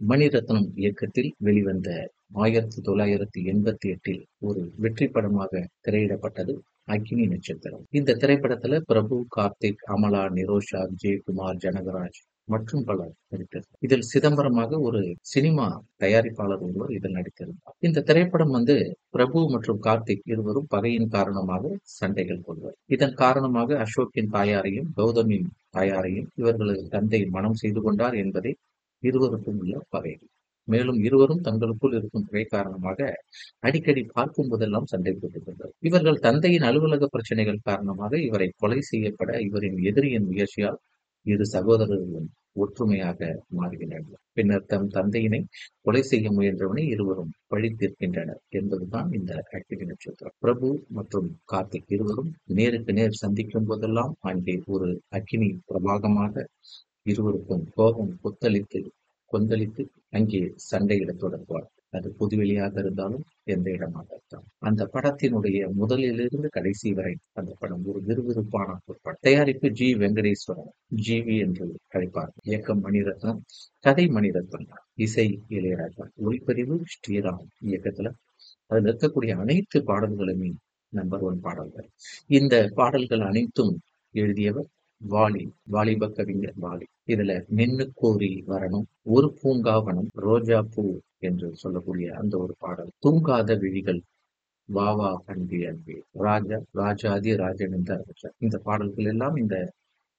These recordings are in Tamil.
மணிரத்னம் இயக்கத்தில் வெளிவந்த ஆயிரத்தி தொள்ளாயிரத்தி எண்பத்தி எட்டில் ஒரு வெற்றி படமாக திரையிடப்பட்டது அக்னி நட்சத்திரம். இந்த திரைப்படத்துல பிரபு கார்த்திக் அமலா நிரோஷா விஜயகுமார் ஜனகராஜ் மற்றும் பலர் நடித்தது. இதில் சிதம்பரமாக ஒரு சினிமா தயாரிப்பாளர் ஒருவர் இதில் நடித்திருந்தார். இந்த திரைப்படம் வந்து பிரபு மற்றும் கார்த்திக் இருவரும் பகையின் காரணமாக சண்டைகள் கொள்வர் இதன் காரணமாக அசோக்கின் தாயாரையும் கௌதமின் தாயாரையும் இவர்களது தந்தை மனம் செய்து கொண்டார் என்பதை இருவருக்கும் உள்ள பகை மேலும் இருவரும் தங்களுக்குள் இருக்கும் குறை காரணமாக அடிக்கடி பார்க்கும் போதெல்லாம் சண்டை போட்டுக்கொண்டார் இவர்கள் தந்தையின் அலுவலக பிரச்சனைகள் காரணமாக இவரை கொலை செய்யப்பட இவரின் எதிரியின் முயற்சியால் இரு சகோதரர்களும் ஒற்றுமையாக மாறுகின்றனர் பின்னர் தம் தந்தையினை கொலை செய்ய முயன்றவனை இருவரும் பழி தீர்க்கின்றனர் என்பதுதான் இந்த அக்னி நட்சத்திரம். பிரபு மற்றும் கார்த்திக் இருவரும் நேருக்கு நேர் சந்திக்கும் போதெல்லாம் அங்கே ஒரு அக்னி பிரபாகமாக இருவருக்கும் கோபம் கொத்தளித்து கொந்தளித்து அங்கே சண்டையிடத் தொடங்குவார் அது புதுவெளியாக இருந்தாலும் எந்த இடமாக இருந்தாலும் அந்த படத்தினுடைய முதலிலிருந்து கடைசி வரை அந்த படம் ஒரு விறுவிறுப்பான ஒரு படம் தயாரிப்பு ஜி. வெங்கடேஸ்வரன் ஜிவி என்று அழைப்பார். இயக்கம் மணிரத்னம் கதை மணிரத்னம் இசை இளையராஜா ஒளிப்பதிவு ஸ்ரீராம் இயக்கத்துல. அதில் இருக்கக்கூடிய அனைத்து பாடல்களுமே நம்பர் ஒன் பாடல்கள். இந்த பாடல்கள் அனைத்தும் எழுதியவர் வாலி வாலிப கவிஞர் வாலி. இதுல நின்னு கோரி வரணும் ஒரு பூங்காவனம் ரோஜா பூ என்று சொல்லக்கூடிய அந்த ஒரு பாடல். தூங்காத விழிகள் வாவா அன்பி அன்பி. ராஜா ராஜாதி ராஜன் என்று ஆரம்பிச்சார் இந்த பாடல்கள் எல்லாம் இந்த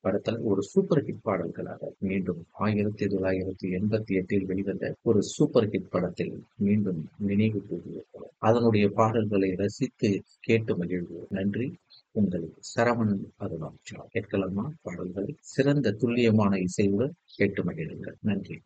படத்தில் ஒரு சூப்பர் ஹிட் பாடல்களாக மீண்டும் ஆயிரத்தி தொள்ளாயிரத்தி எண்பத்தி எட்டில் வெளிவந்த ஒரு சூப்பர் ஹிட் படத்தில் மீண்டும் நினைவு கூறுவோம் அதனுடைய பாடல்களை ரசித்து கேட்டு மகிழ்வோம். நன்றி. உங்கள் சரவணன் அருணாச்சலம். கேட்கலாமா? பாடல்களை. சிறந்த துல்லியமான இசையுடன் கேட்டு மகிழுங்கள். நன்றி.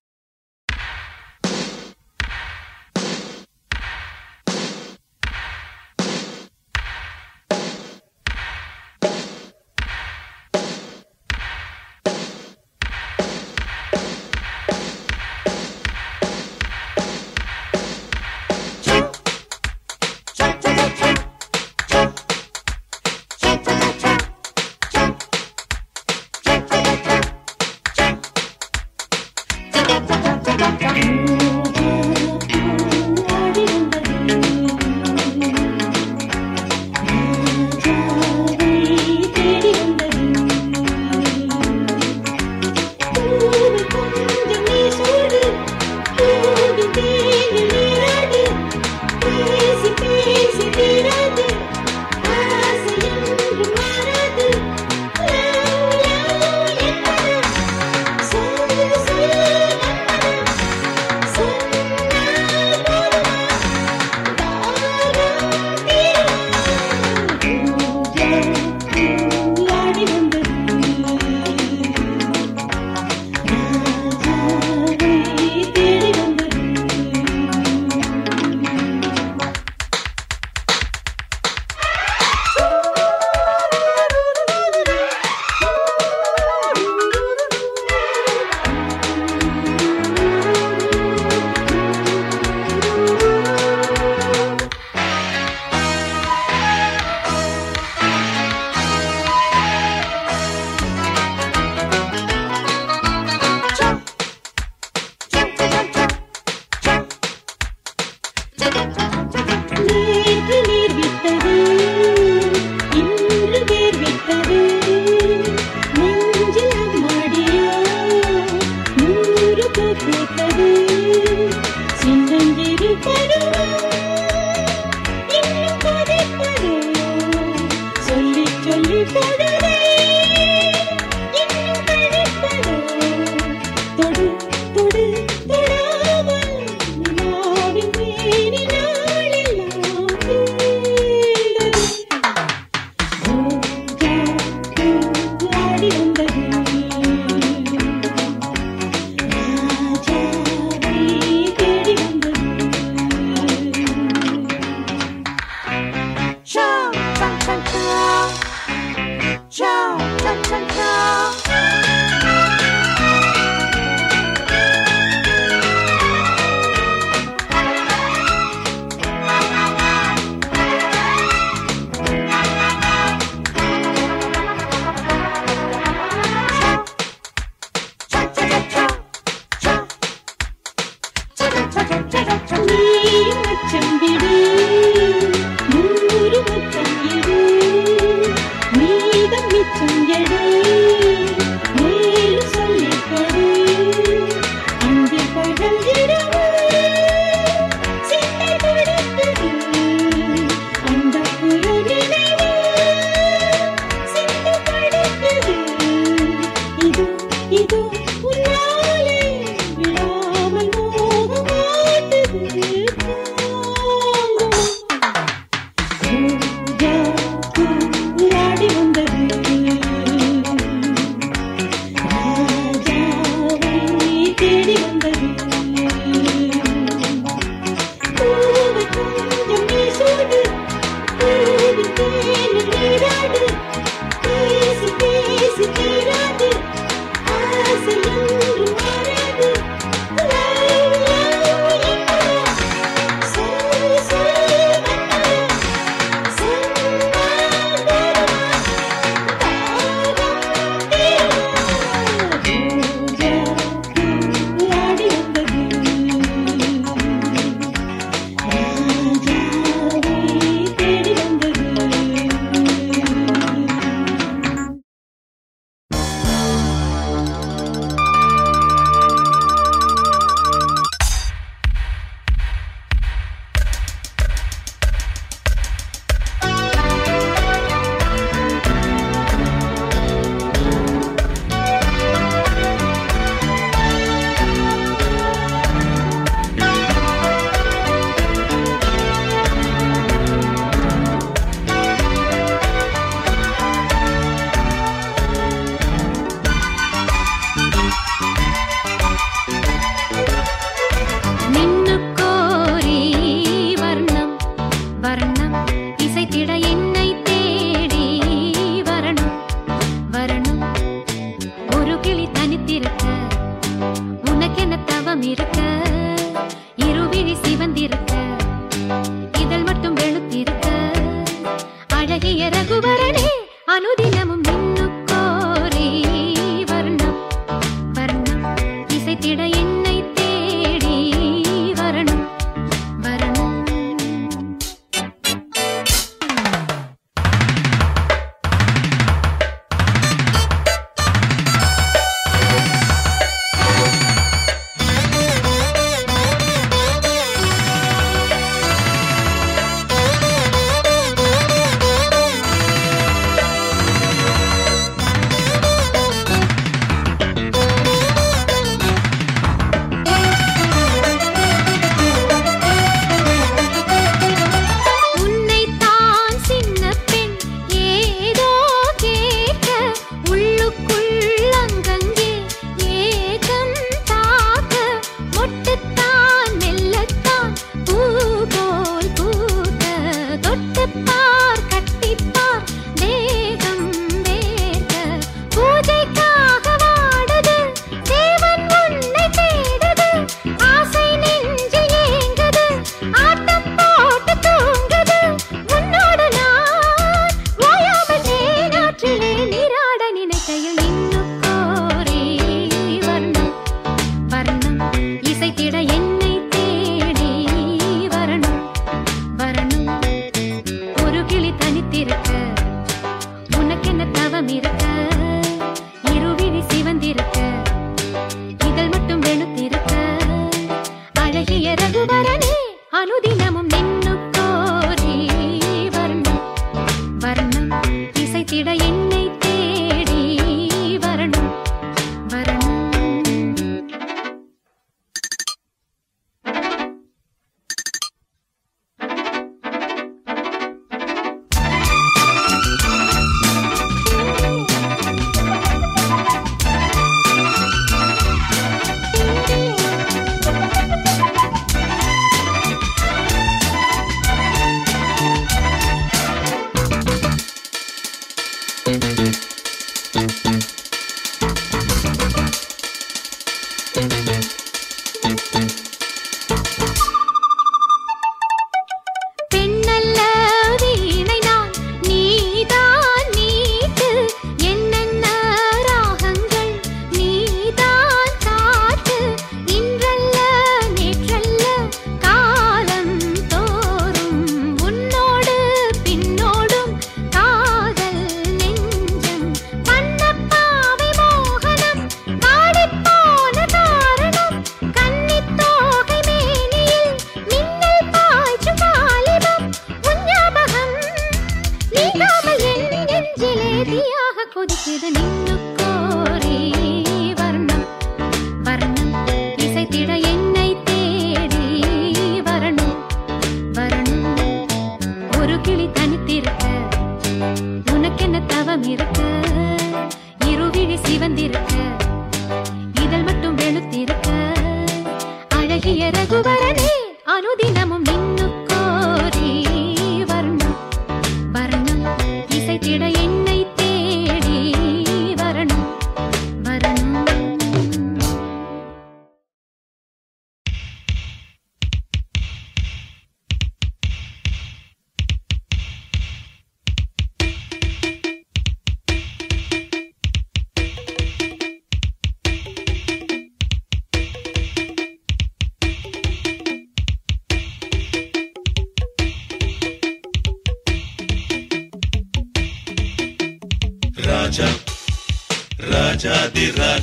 மொட்டுத்தான் மெல்லத்தான் பூ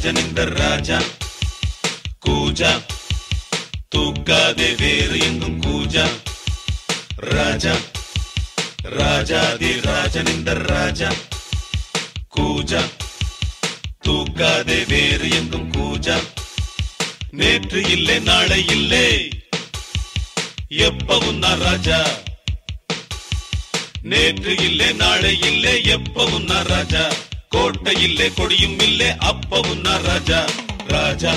ராஜன் இந்த ராஜா. கூஜா. தூக்காதே வேறு எங்கும் கூஜா. ராஜா. ராஜாதி ராஜன் இந்த ராஜா. கூஜா. தூக்காதே வேறு எங்கும் கூஜா. நேற்று இல்லை நாளை இல்லை. எப்பவும் நான் ராஜா. நேற்று இல்லை நாளை இல்லை எப்பவும் நான் ராஜா. கோட்டை கொடியும் இல்லே அப்பவும் நான் ராஜா ராஜா.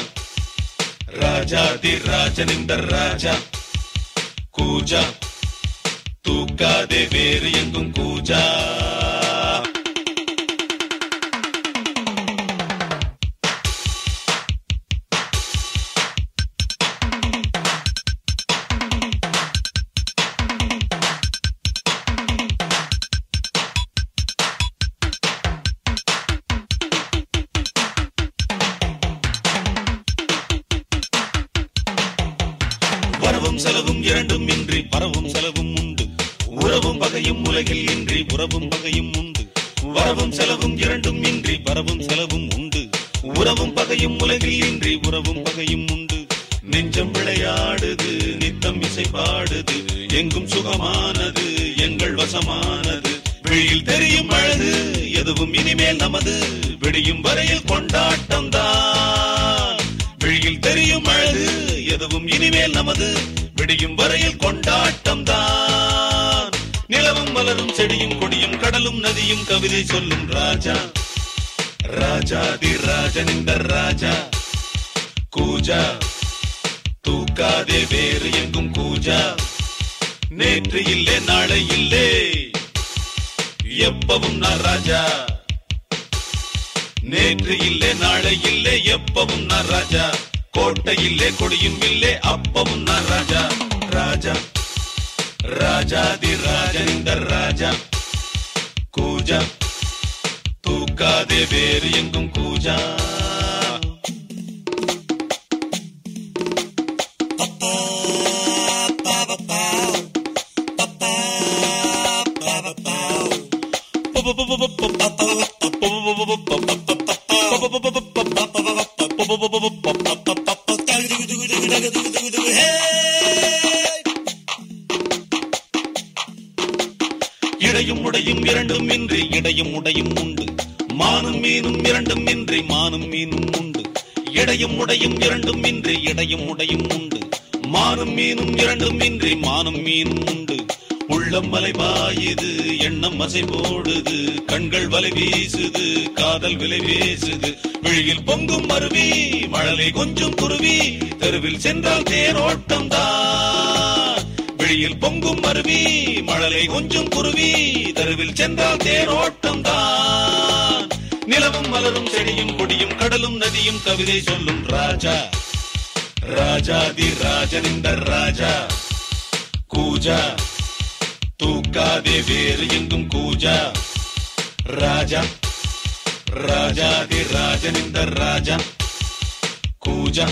ராஜா தி ராஜன் இந்த ராஜா. கூஜா. தூக்காதே வேறு எங்கும் கூஜா. வசமானது வெளியில் தெரியும் அழகு எதுவும் இனிமேல் நமது விடியும் வரையில் கொண்டாட்டம் தான் விழியில் தெரியும் அழகு எதுவும் இனிமேல் நமது விடியும் வரையில் கொண்டாட்டம் தான் நிலவும் மலரும் செடியும் கொடியும் கடலும் நதியும் கவிதை சொல்லும் ராஜா. ராஜா தி ராஜன் இந்த ராஜா. கூஜா. தூக்காதே வேறு எங்கும் கூஜா. நேற்று இல்லை நாளை இல்லை. எப்பவும் நான் ராஜா. நேற்று இல்லை நாளை இல்லை எப்பவும் நான் ராஜா. கோட்டை இல்லை கொடியும் இல்லை அப்பவும் நான் ராஜா. ராஜா ராஜாதி ராஜனிந்த ராஜா. கூஜா தூக்காதே வேறு எங்கும் கூஜா. ஆசை போடுது கண்கள் வலை வீசுது காதல் விலை வீசுது விழியில் பொங்கும் மருவி மழலை கொஞ்சம் குருவி தெருவில் சென்றால் தேரோட்டம் தான் விழியில் பொங்கும் மருவி மழலை கொஞ்சம் குருவி தெருவில் சென்றால் தேரோட்டம் தான் நிலவும் மலரும் செடியும் கொடியும் கடலும் நதியும் கவிதை சொல்லும் ராஜா. ராஜாதி ராஜனிந்த ராஜா. கூஜா. தூக்காதே வேறு எங்கும் கூஜா. ராஜா ராஜாதி ராஜன் இந்த ராஜா. கூஜா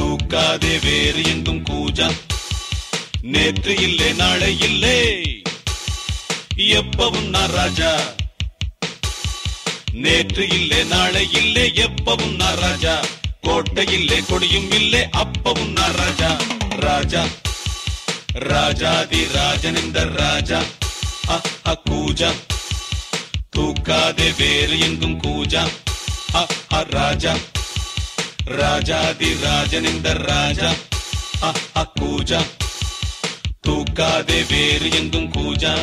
தூக்காதே வேறு எங்கும் கூஜா. நேற்று இல்லை நாளை இல்லை. எப்பவும் நான் ராஜா. நேற்று இல்லை நாளை இல்லை எப்பவும் நான் ராஜா. கோட்டை இல்லை கொடியும் இல்லை அப்பவும் நான் ராஜா. ராஜா. ராஜாதி ராஜன் இந்த ராஜா அ, கூஜா தூக்காதே வேறு எங்கும் கூஜா அ, ராஜா ராஜாதி ராஜன் இந்த ராஜா அ, கூஜா தூக்காதே வேறு எங்கும் கூஜா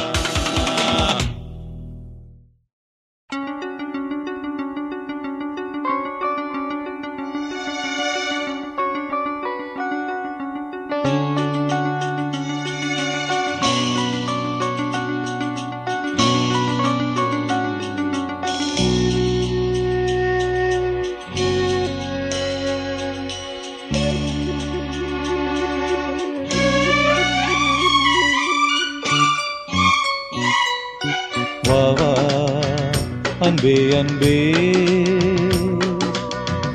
அன்பே அன்பே.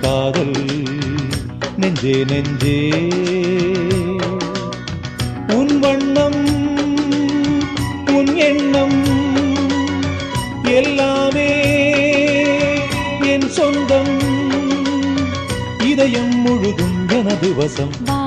காதல் நெஞ்சே நெஞ்சே. உன் வண்ணம் உன் எண்ணம் எல்லாமே என் சொந்தம். இதயம் முழுதும் எனது வசம்.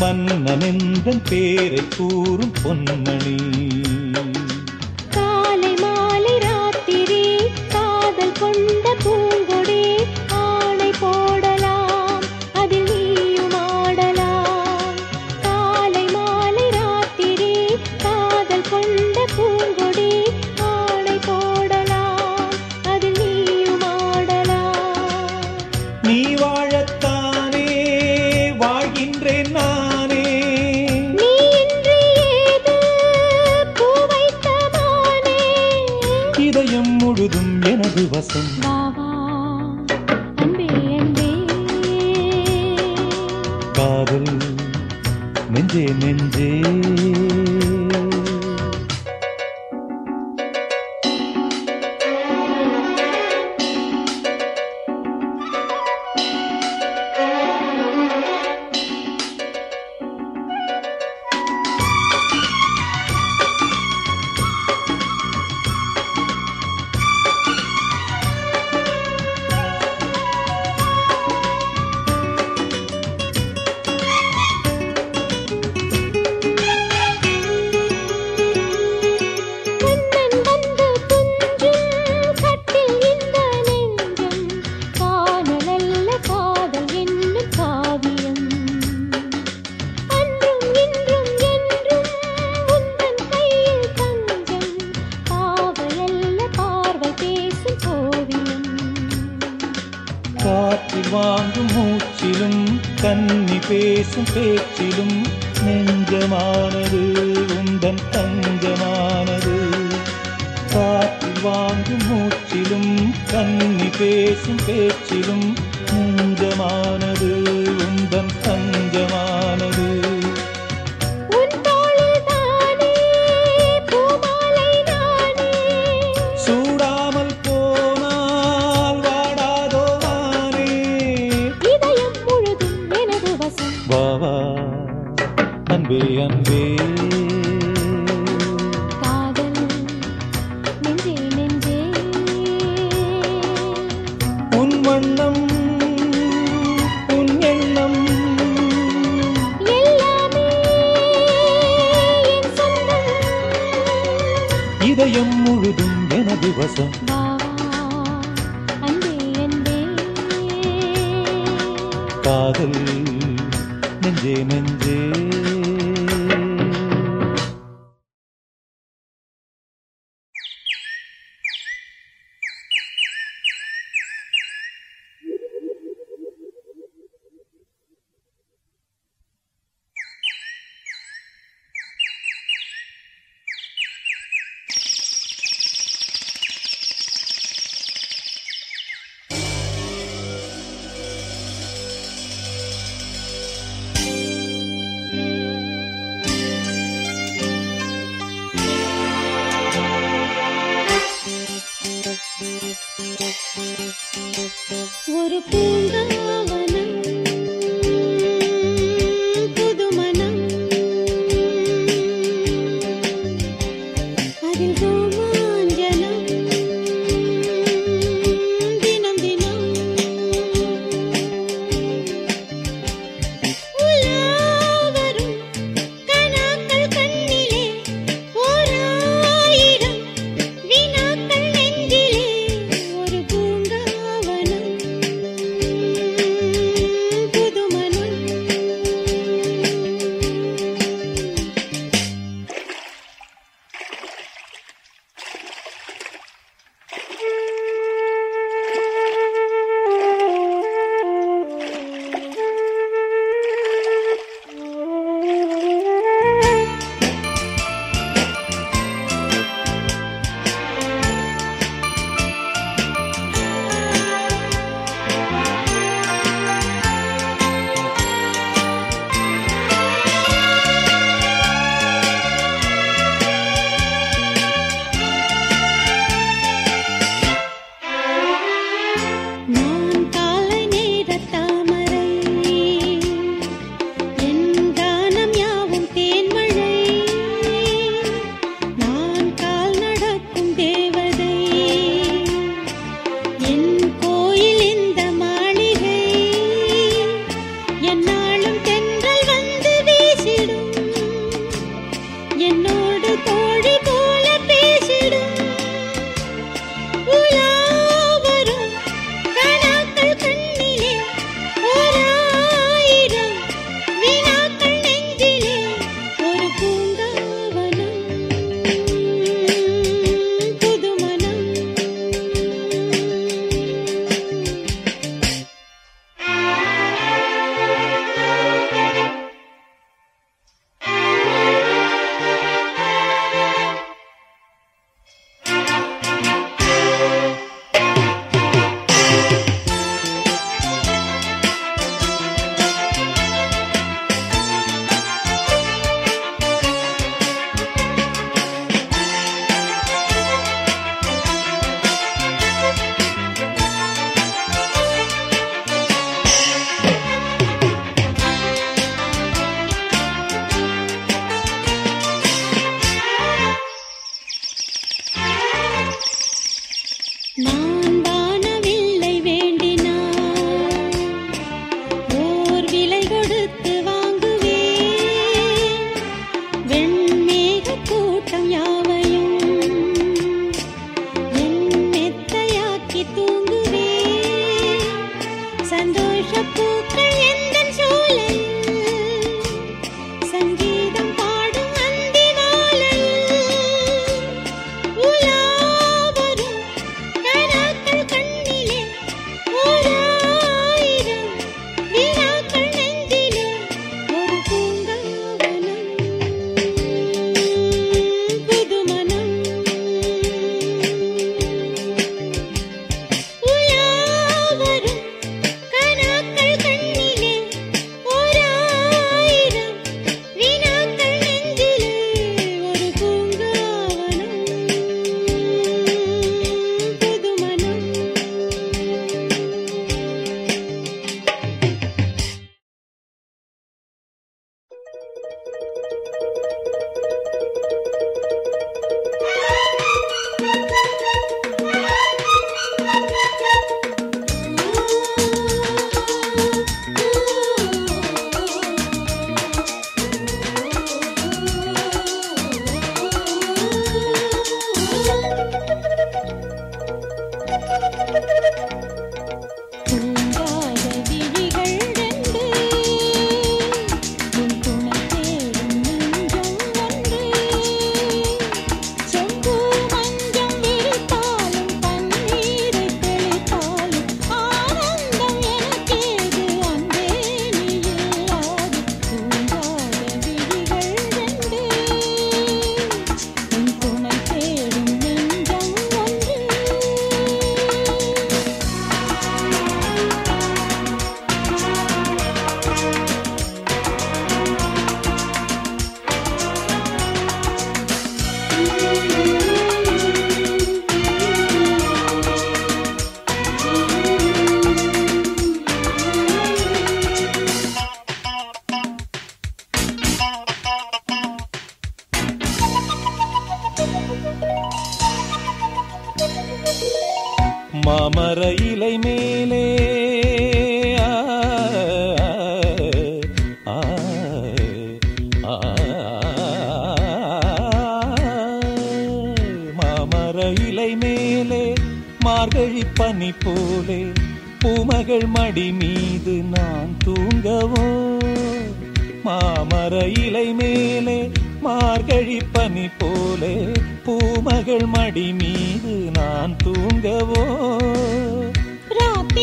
மன்னனெந்தன் பேரை கூறும் பொன்மணி. Motivação வாங்கும் மூச்சிலும் கண்ணி பேசும் பேச்சிலும் முஞ்சமானது உந்தன் தஞ்சமானது. நெஞ்சே நெஞ்சே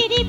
तेरी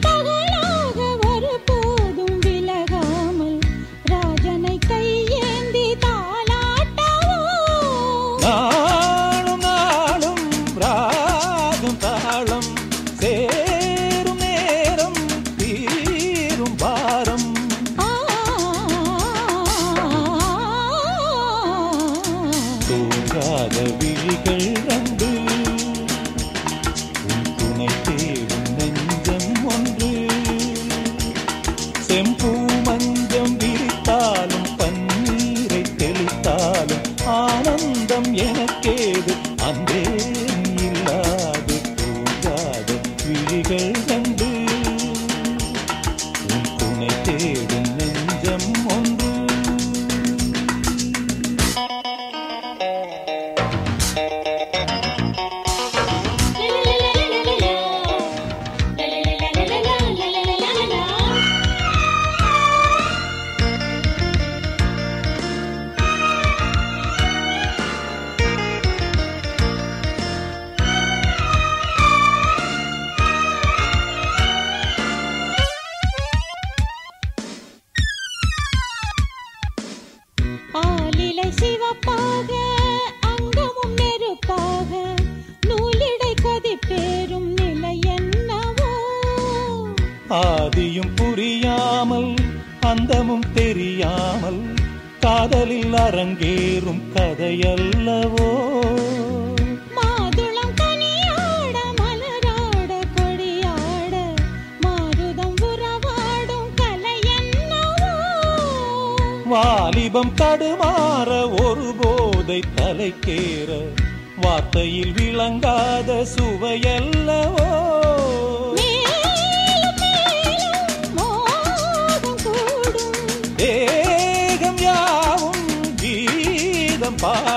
வாலிபம் தடுமாற ஒரு போதை தலைக்கேற. வார்த்தையில் விளங்காத சுவையல்லவோ? தேகம் யாவும் கீதம் பா